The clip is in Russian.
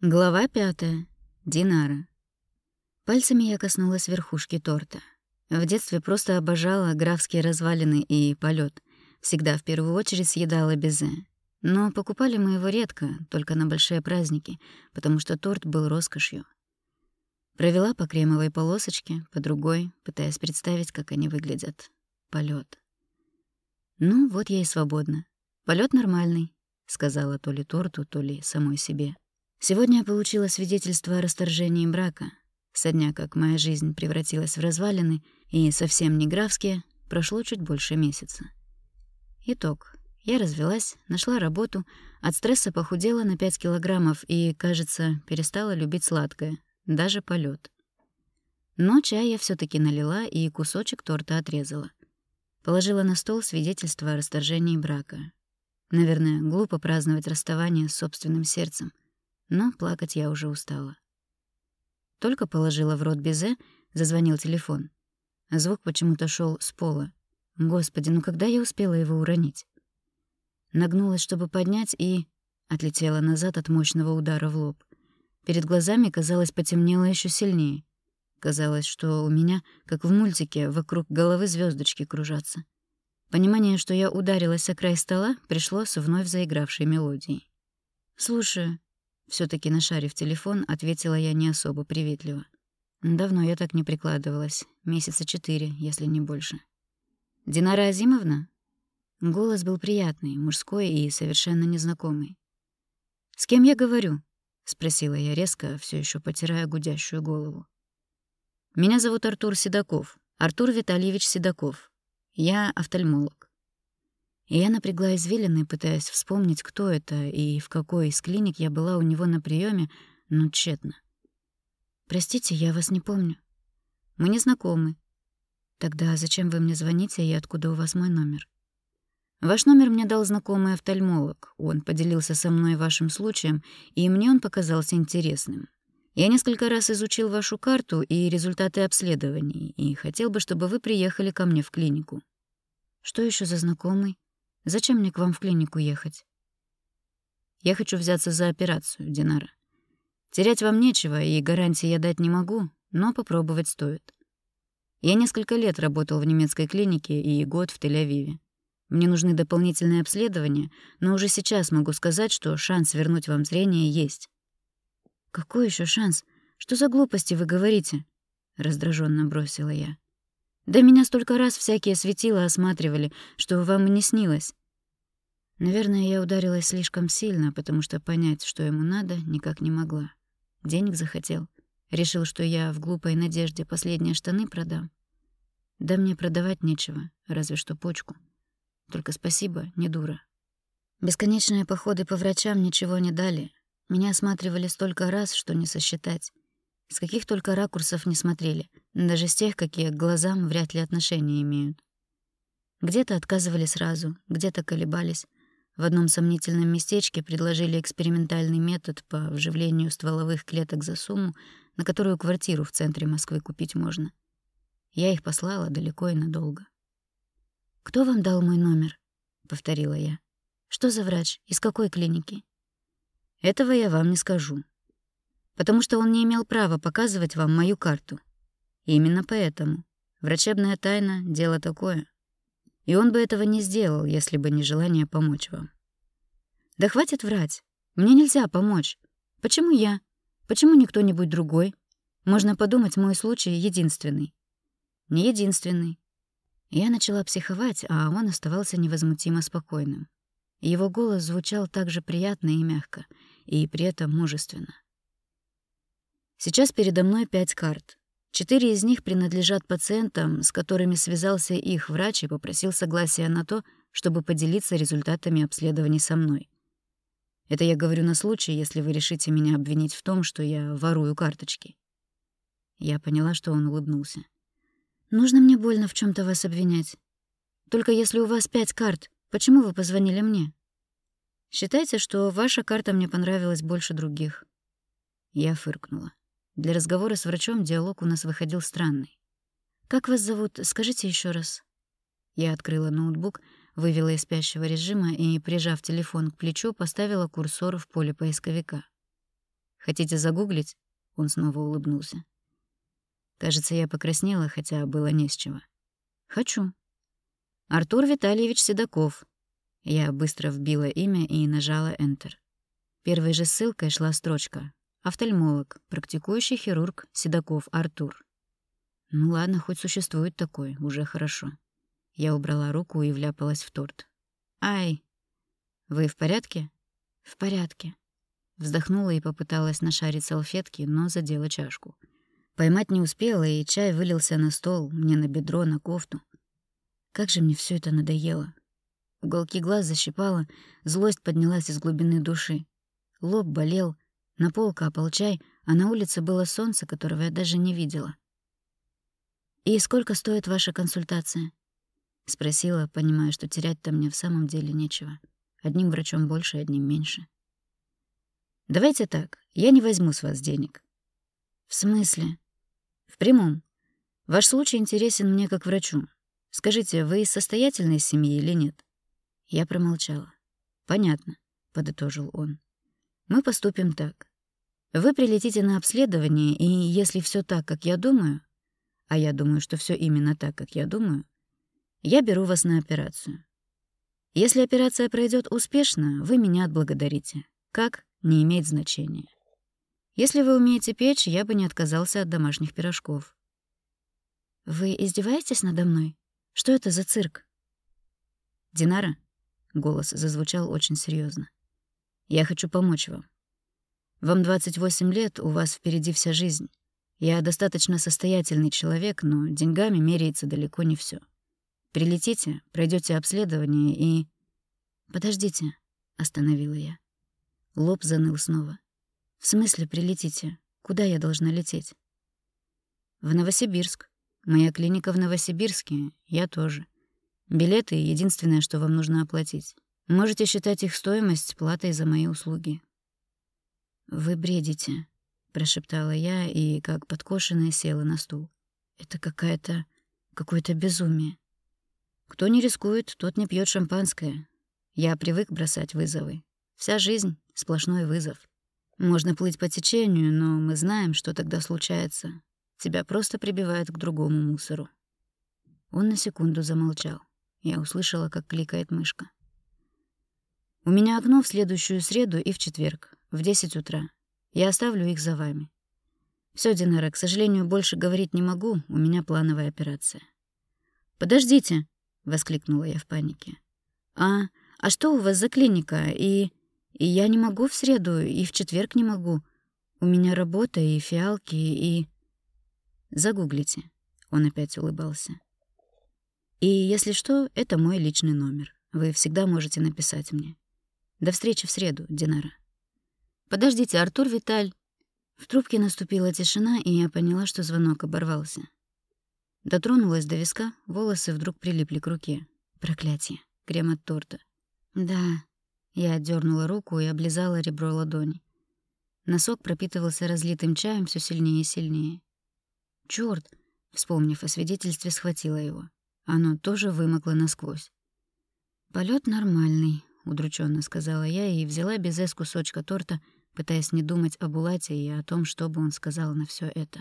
Глава пятая. Динара. Пальцами я коснулась верхушки торта. В детстве просто обожала графские развалины и полет. Всегда в первую очередь съедала безе. Но покупали мы его редко, только на большие праздники, потому что торт был роскошью. Провела по кремовой полосочке, по другой, пытаясь представить, как они выглядят. Полет. Ну, вот я и свободна. Полет нормальный, сказала то ли торту, то ли самой себе. Сегодня я получила свидетельство о расторжении брака. Со дня, как моя жизнь превратилась в развалины, и совсем не графские, прошло чуть больше месяца. Итог. Я развелась, нашла работу, от стресса похудела на 5 килограммов и, кажется, перестала любить сладкое, даже полет. Но чай я все таки налила и кусочек торта отрезала. Положила на стол свидетельство о расторжении брака. Наверное, глупо праздновать расставание с собственным сердцем — но плакать я уже устала. Только положила в рот безе, зазвонил телефон. Звук почему-то шел с пола. Господи, ну когда я успела его уронить? Нагнулась, чтобы поднять, и... Отлетела назад от мощного удара в лоб. Перед глазами, казалось, потемнело еще сильнее. Казалось, что у меня, как в мультике, вокруг головы звездочки кружатся. Понимание, что я ударилась о край стола, пришло с вновь заигравшей мелодией. «Слушаю», все таки нашарив телефон, ответила я не особо приветливо. Давно я так не прикладывалась. Месяца четыре, если не больше. «Динара Азимовна?» Голос был приятный, мужской и совершенно незнакомый. «С кем я говорю?» — спросила я резко, все еще потирая гудящую голову. «Меня зовут Артур Седоков. Артур Витальевич Седоков. Я офтальмолог. Я напрягла извилины, пытаясь вспомнить, кто это и в какой из клиник я была у него на приеме, но тщетно. «Простите, я вас не помню». «Мы не знакомы». «Тогда зачем вы мне звоните и откуда у вас мой номер?» «Ваш номер мне дал знакомый офтальмолог. Он поделился со мной вашим случаем, и мне он показался интересным. Я несколько раз изучил вашу карту и результаты обследований, и хотел бы, чтобы вы приехали ко мне в клинику». «Что еще за знакомый?» Зачем мне к вам в клинику ехать? Я хочу взяться за операцию, Динара. Терять вам нечего, и гарантии я дать не могу, но попробовать стоит. Я несколько лет работал в немецкой клинике и год в Тель-Авиве. Мне нужны дополнительные обследования, но уже сейчас могу сказать, что шанс вернуть вам зрение есть. Какой еще шанс? Что за глупости вы говорите? раздраженно бросила я. Да меня столько раз всякие светила осматривали, что вам и не снилось. Наверное, я ударилась слишком сильно, потому что понять, что ему надо, никак не могла. Денег захотел. Решил, что я в глупой надежде последние штаны продам. Да мне продавать нечего, разве что почку. Только спасибо, не дура. Бесконечные походы по врачам ничего не дали. Меня осматривали столько раз, что не сосчитать. С каких только ракурсов не смотрели, даже с тех, какие к глазам вряд ли отношения имеют. Где-то отказывали сразу, где-то колебались, в одном сомнительном местечке предложили экспериментальный метод по вживлению стволовых клеток за сумму, на которую квартиру в центре Москвы купить можно. Я их послала далеко и надолго. «Кто вам дал мой номер?» — повторила я. «Что за врач? Из какой клиники?» «Этого я вам не скажу. Потому что он не имел права показывать вам мою карту. И именно поэтому. Врачебная тайна — дело такое. И он бы этого не сделал, если бы не желание помочь вам. Да хватит врать. Мне нельзя помочь. Почему я? Почему не кто-нибудь другой? Можно подумать, мой случай единственный. Не единственный. Я начала психовать, а он оставался невозмутимо спокойным. Его голос звучал так же приятно и мягко, и при этом мужественно. Сейчас передо мной пять карт. Четыре из них принадлежат пациентам, с которыми связался их врач и попросил согласия на то, чтобы поделиться результатами обследований со мной. Это я говорю на случай, если вы решите меня обвинить в том, что я ворую карточки. Я поняла, что он улыбнулся. Нужно мне больно в чем то вас обвинять. Только если у вас пять карт, почему вы позвонили мне? Считайте, что ваша карта мне понравилась больше других. Я фыркнула. Для разговора с врачом диалог у нас выходил странный. «Как вас зовут? Скажите еще раз». Я открыла ноутбук, вывела из спящего режима и, прижав телефон к плечу, поставила курсор в поле поисковика. Хотите загуглить?» Он снова улыбнулся. Кажется, я покраснела, хотя было не с чего. «Хочу». «Артур Витальевич Седоков». Я быстро вбила имя и нажала Enter. Первой же ссылкой шла строчка «Офтальмолог, практикующий хирург Седоков Артур». Ну ладно, хоть существует такой, уже хорошо. Я убрала руку и вляпалась в торт. «Ай! Вы в порядке?» «В порядке». Вздохнула и попыталась нашарить салфетки, но задела чашку. Поймать не успела, и чай вылился на стол, мне на бедро, на кофту. Как же мне все это надоело. Уголки глаз защипало, злость поднялась из глубины души. Лоб болел, на пол капал чай, а на улице было солнце, которого я даже не видела. «И сколько стоит ваша консультация?» — спросила, понимая, что терять-то мне в самом деле нечего. Одним врачом больше, одним меньше. «Давайте так, я не возьму с вас денег». «В смысле?» В прямом. Ваш случай интересен мне как врачу. Скажите, вы из состоятельной семьи или нет? Я промолчала. Понятно, подытожил он. Мы поступим так. Вы прилетите на обследование, и если все так, как я думаю, а я думаю, что все именно так, как я думаю, я беру вас на операцию. Если операция пройдет успешно, вы меня отблагодарите. Как — не имеет значения. Если вы умеете печь, я бы не отказался от домашних пирожков. Вы издеваетесь надо мной? Что это за цирк? Динара, голос зазвучал очень серьезно. Я хочу помочь вам. Вам 28 лет, у вас впереди вся жизнь. Я достаточно состоятельный человек, но деньгами меряется далеко не все. Прилетите, пройдете обследование и... Подождите, остановила я. Лоб заныл снова. «В смысле прилетите? Куда я должна лететь?» «В Новосибирск. Моя клиника в Новосибирске, я тоже. Билеты — единственное, что вам нужно оплатить. Можете считать их стоимость платой за мои услуги». «Вы бредите», — прошептала я и, как подкошенная, села на стул. «Это какая-то... какое-то безумие. Кто не рискует, тот не пьет шампанское. Я привык бросать вызовы. Вся жизнь — сплошной вызов. Можно плыть по течению, но мы знаем, что тогда случается. Тебя просто прибивают к другому мусору. Он на секунду замолчал. Я услышала, как кликает мышка. У меня окно в следующую среду и в четверг, в 10 утра. Я оставлю их за вами. Все, Динара, к сожалению, больше говорить не могу, у меня плановая операция. Подождите, воскликнула я в панике. А, а что у вас за клиника и и я не могу в среду, и в четверг не могу. У меня работа и фиалки, и... Загуглите. Он опять улыбался. И если что, это мой личный номер. Вы всегда можете написать мне. До встречи в среду, Динара. Подождите, Артур Виталь. В трубке наступила тишина, и я поняла, что звонок оборвался. Дотронулась до виска, волосы вдруг прилипли к руке. Проклятие. Крем от торта. Да, я отдернула руку и облизала ребро ладони. Носок пропитывался разлитым чаем все сильнее и сильнее. Чёрт! Вспомнив о свидетельстве, схватила его. Оно тоже вымокло насквозь. Полет нормальный», — удрученно сказала я и взяла безе с кусочка торта, пытаясь не думать об Улате и о том, что бы он сказал на все это.